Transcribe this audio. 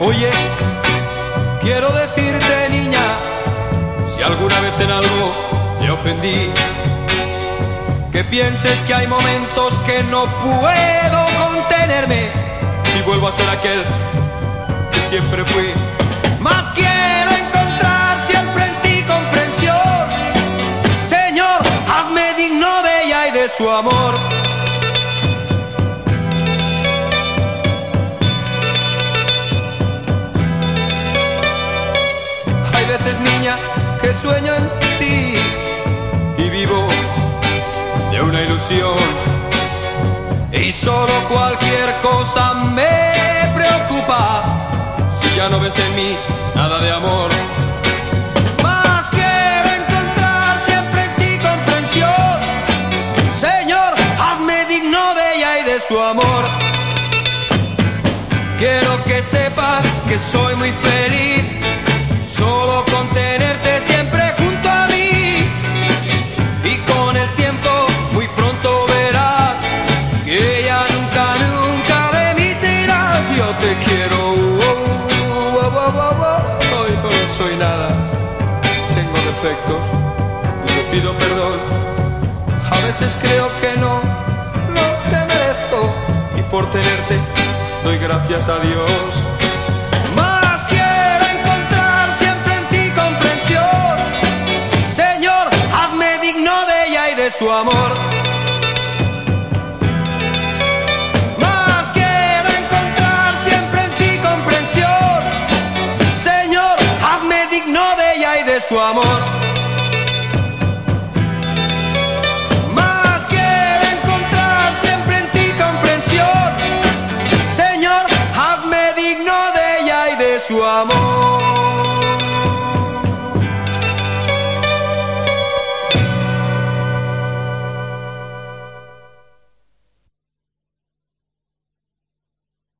Oye, quiero decirte, niña, si alguna vez en algo te ofendí, que pienses que hay momentos que no puedo contenerme y vuelvo a ser aquel que siempre fui. Más quiero encontrar siempre en ti comprensión. Señor, hazme digno de ella y de su amor. Niña, que sueño en ti y vivo de una ilusión. Y solo cualquier cosa me preocupa si ya no ves en mí nada de amor. Más quiero encontrar siempre en ti comprensión. Señor, hazme digno de ella y de su amor. Quiero que sepas que soy muy feliz ya nunca, nunca de mí. Yo te quiero. oh, oh, oh, no soy nada, tengo defectos y te pido perdón. A veces creo que no, no te merezco y por tenerte doy gracias a Dios. Más quiero su amor. Más quiero encontrar siempre en ti comprensión. Señor, hazme digno de ella y de su amor.